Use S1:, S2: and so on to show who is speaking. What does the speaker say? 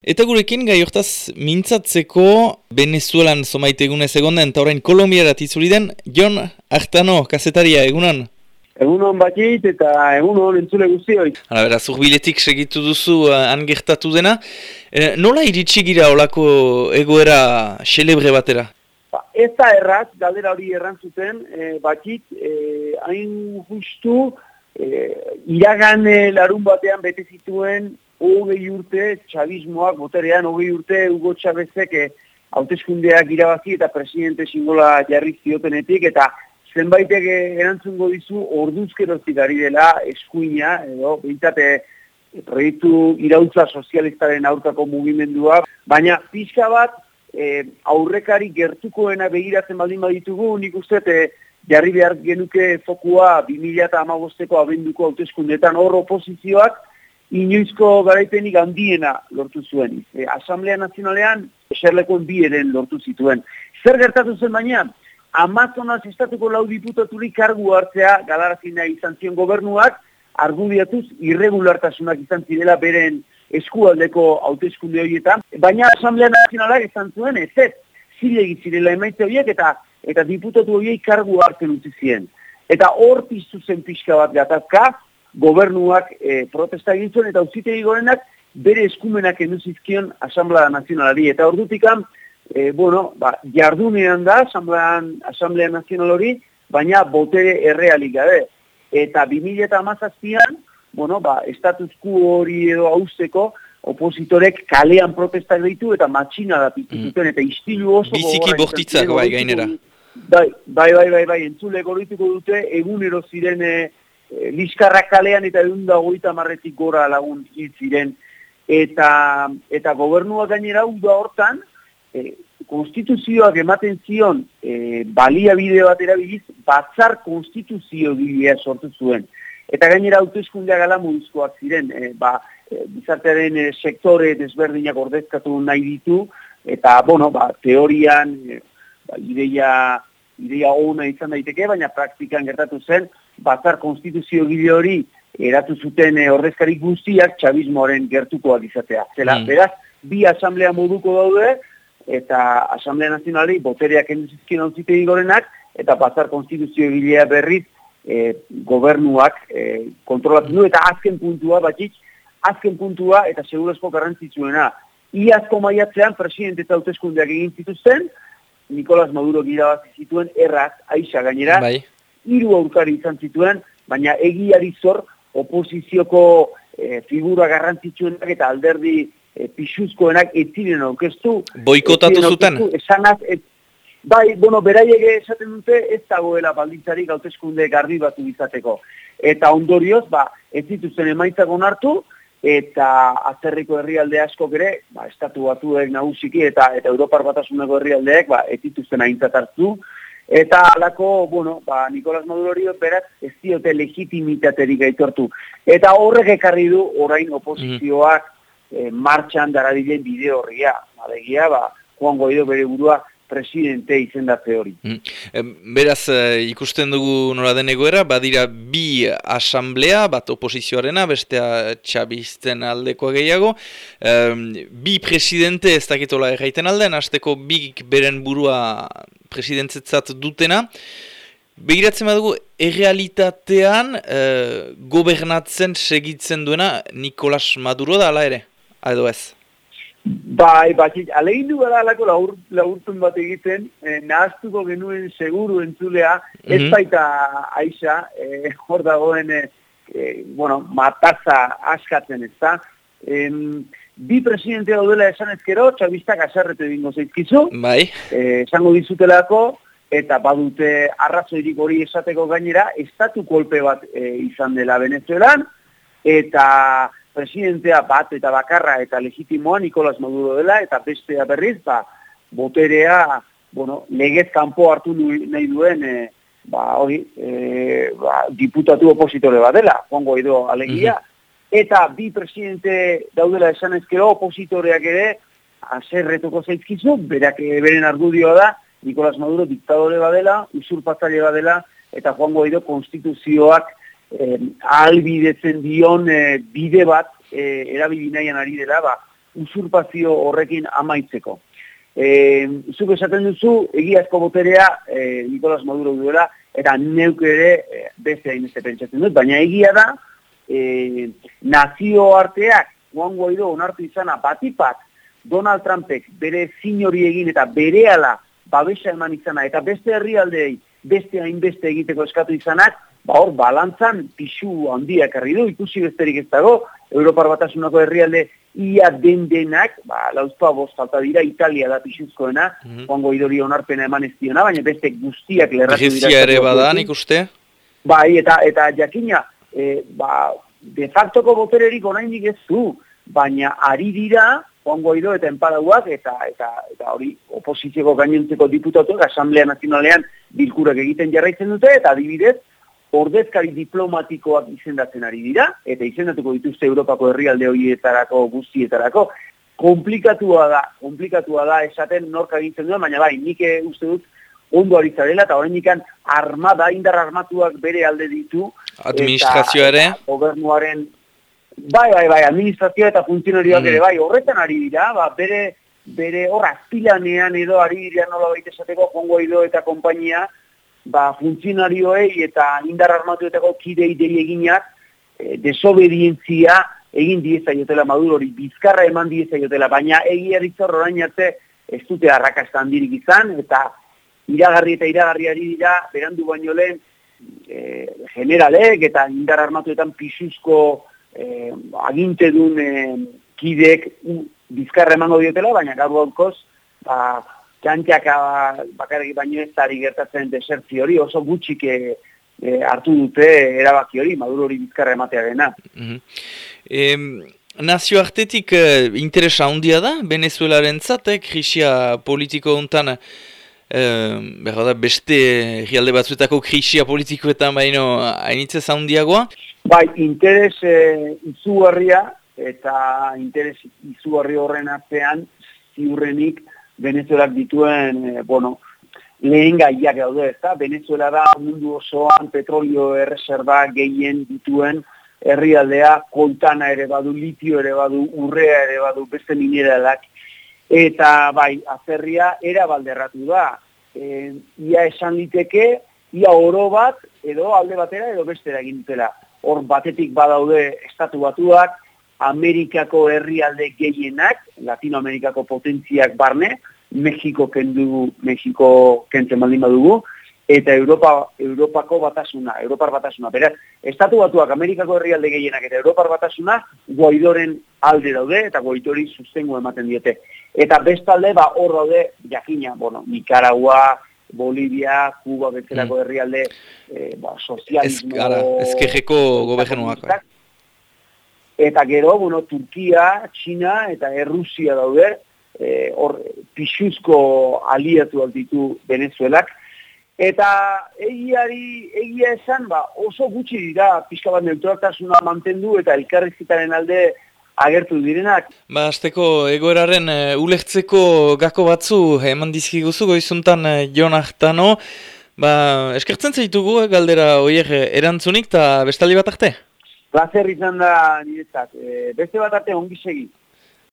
S1: Eta gurekin gai hortaz mintzatzeko Venezuelan somaite egunez egonden eta orain Kolombiarat izuri den Jon Artano, kasetaria, egunon?
S2: Egunon batit eta egunon entzule guztioi.
S1: Hala beraz, urbiletik segitu duzu uh, angertatu dena. E, nola iritsi gira olako egoera xelebre batera?
S2: Ba, ez da erraz, galdera hori errantzuten, e, batit, e, hain justu, e, iragan larun batean bete zituen hogei urte, txabismoak, boterean hogei urte, Hugo Chavezek eh, hauteskundeak irabazi eta presidente singola jarri ziotenetik, eta zenbaitek eh, erantzungo dizu orduzkerozik ari dela eskuina, edo, bintzate, eh, proiektu irautza sozialistaren aurkako mugimendua, baina pixka bat e, aurrekari gertukoena begiratzen baldin baditugu, nik uste e, jarri behar genuke fokua 2008ko abenduko hauteskundetan hor oposizioak, inoizko garaipenik handiena lortu zuen. E, Asamblea Nazionalean eserlekoen bi eren lortu zituen. Zer gertatu zen baina, Amazonaz estatuko lau diputaturik kargu hartzea galarazina izan zion gobernuak, argudiatuz irregulartasunak izan zirela beren eskualdeko hauteskunde horietan, baina Asamblea Nazionalak izan zuen ez zilegi zirela emaitze horiek eta eta diputatu horiek kargu hartzen utzi ziren. Eta hor piztu zen pixka bat gatazka, gobernuak e, protesta egin zuen eta uzitegi gorenak bere eskumenak enuzizkion Asamblea Nazionalari. Eta ordutikan, e, bueno, ba, jardunean da Asamblea, Nazional hori, baina botere errealik gabe. Eta 2000 eta bueno, ba, estatuzku hori edo hauzteko, opositorek kalean protesta ditu eta matxina da pitututen mm. eta istilu oso...
S1: Biziki bortitzak bai gainera.
S2: Bai, bai, bai, bai, bai, entzule gorituko dute, egunero ziren Liskarrak kalean eta egun da goita marretik gora lagun hil ziren. Eta, eta gobernua gainera da hortan, e, konstituzioak ematen zion e, balia bide bat erabiliz, batzar konstituzio gilea sortu zuen. Eta gainera autoeskundea gala munduzkoak ziren, e, ba, e, bizartearen e, sektore desberdinak ordezkatu nahi ditu, eta, bueno, ba, teorian, e, ba, ideia, ideia ona izan daiteke, baina praktikan gertatu zen, batzar konstituzio gide hori eratu zuten e, ordezkari guztiak txabismoaren gertukoak izatea. Zela, mm. beraz, bi asamblea moduko daude, eta asamblea nazionali botereak enduzizkien onzite gorenak, eta batzar konstituzio gilea berriz e, gobernuak e, kontrolatzen du, eta azken puntua, batxik, azken puntua, eta segurezko garrantzitsuena, iazko maiatzean presidente eta hauteskundeak egin zituzten, Nikolas Maduro gira bat zituen erraz, aixa gainera, bai hiru aurkari izan zituen, baina egiari zor oposizioko e, figura garrantzitsuenak eta alderdi e, pixuzkoenak ez ziren aurkeztu.
S1: Boikotatu zuten?
S2: Esanaz, et, bai, bueno, beraiege esaten dute ez dagoela baldintzarik hauteskunde garbi batu izateko. Eta ondorioz, ba, ez zituzten emaitzak onartu, eta azterriko herrialde asko ere, ba, estatu batuek nagusiki eta eta Europar batasuneko herrialdeek, ba, ez zituzten aintzat hartu, Eta alako, bueno, ba, Nikolas Madurori beraz ez diote legitimitaterik aitortu. Eta horrek ekarri du orain oposizioak mm. eh, martxan darabilen bide horria. Alegia, ba, Juan Guaido bere burua presidente izendatze hori.
S1: Mm. Beraz, eh, ikusten dugu nola den egoera, badira bi asamblea, bat oposizioarena, bestea txabizten aldekoa gehiago. bi presidente ez dakitola erraiten aldean, hasteko bik beren burua presidentzetzat dutena. Begiratzen badugu, errealitatean uh, gobernatzen segitzen duena Nikolas Maduro da, ala ere? Ado ez?
S2: Bai, bai, alegin du gara alako laur, laurtun bat egiten, eh, nahaztuko genuen seguru entzulea, ez mm -hmm. baita aixa, eh, hor dagoen, eh, eh, bueno, mataza askatzen ez da. Eh, bi presidente daudela esan ezkero, txabistak aserretu egingo zeizkizu.
S1: Bai.
S2: Eh, esango dizutelako, eta badute arrazoirik hori esateko gainera, estatu kolpe bat e, izan dela Venezuelan, eta presidentea bat eta bakarra eta legitimoa Nikolas Maduro dela, eta bestea berriz, ba, boterea, bueno, legez kanpo hartu nahi duen, e, ba, hori, e, ba, diputatu opositore bat dela, Juan Guaido alegia, mhm eta bi presidente daudela esan ezkero opositoreak ere aserretuko zaizkizu, berak eh, beren argudioa da, Nicolás Maduro diktadore badela, usurpatzaile badela, eta Juan Guaido konstituzioak eh, albidetzen dion eh, bide bat eh, erabili nahian ari dela, ba, usurpazio horrekin amaitzeko. E, zuk esaten duzu, egiazko boterea e, Nikolas Maduro duela, eta neuk ere e, beste hain pentsatzen dut, baina egia da, e, nazio arteak, Juan Guaido onartu izana batipat, Donald Trumpek bere zinori egin eta bere ala babesa eman izana, eta beste herrialdei beste hainbeste egiteko eskatu izanak, ba hor, balantzan pixu handiak herri du, ikusi besterik ez dago, Europar batasunako herrialde ia den denak, ba, lauztua bost falta dira, Italia da pixuzkoena, mm -hmm. ongo idori onarpena eman ez diona, baina beste guztiak lerratu
S1: dira. Ere bada, nik uste?
S2: Bai, eta, eta jakina, e, ba, de factoko botererik onainik ez du, baina ari dira, ongo ido eta enpadauak, eta, eta, eta hori oposizioko gainontzeko diputatuak, Asamblea Nazionalean bilkurak egiten jarraitzen dute, eta adibidez, ordezkari diplomatikoak izendatzen ari dira, eta izendatuko dituzte Europako herrialde horietarako guztietarako, komplikatua da, komplikatua da esaten norka egitzen duen, baina bai, nik uste dut ondo aritzarela, eta horren ikan armada, indar armatuak bere alde ditu.
S1: Administrazioa ere?
S2: Gobernuaren, bai, bai, bai, administrazioa eta funtzionarioak mm. ere, bai, horretan ari dira, ba, bere, bere hor azpilanean edo ari dira nola baita esateko, jongo edo eta kompainia, ba, funtzionarioei eta indar armatuetako kidei dei eginak e, desobedientzia egin dieza jotela madurori, bizkarra eman dieza jotela, baina egia ditzor orain arte ez dute arrakasta handirik izan, eta iragarri eta iragarriari dira, berandu baino lehen, e, generalek eta indar armatuetan pisuzko e, aginte duen e, kidek bizkarra emango diotela, baina gaur ba, txantxak bakarrik baino ez ari gertatzen desertzi hori, oso gutxik e, hartu dute erabaki hori, maduro hori bizkarra ematea dena. Mm
S1: -hmm. nazio artetik uh, interesa handia da, Venezuelaren zate, krisia politiko untan, uh, da, beste rialde batzuetako krisia politikoetan baino hainitzez handiagoa?
S2: Bai, interes uh, izugarria eta interes izugarri horren artean ziurrenik Venezuelak dituen, e, bueno, lehen gaiak daude, ez Venezuela da mundu osoan petrolio erreserba gehien dituen herrialdea, kontana ere badu, litio ere badu, urrea ere badu, beste mineralak, eta bai, azerria era balderratu da. E, ia esan liteke, ia oro bat, edo alde batera, edo bestera egin dutela. Hor batetik badaude estatu batuak, Amerikako herrialde gehienak, Latinoamerikako potentziak barne, Mexiko kendu, Mexiko kentzen baldin badugu, eta Europa, Europako batasuna, Europar batasuna. Beraz, Estatu batuak Amerikako herrialde gehienak eta Europar batasuna guaidoren alde daude eta guaidori sustengo ematen diete. Eta bestalde, ba, hor daude, jakina, bueno, Nicaragua, Bolivia, Kuba, bezalako mm. herrialde, eh, ba, sozialismo...
S1: Ez, ezkejeko gobernuak.
S2: Eta gero, bueno, Turkia, China eta Errusia daude, eh, hor, pixuzko aliatu altitu Venezuelak. Eta egiari, egia esan, ba, oso gutxi dira pixka bat neutraltasuna mantendu eta elkarrizitaren alde agertu direnak.
S1: Ba, azteko egoeraren uh, ulertzeko gako batzu eman dizkiguzu goizuntan uh, Jon Artano. Ba, eskertzen zaitugu galdera oier erantzunik eta bestali bat arte?
S2: Plazer izan da niretzat. E, beste bat arte ongi segi.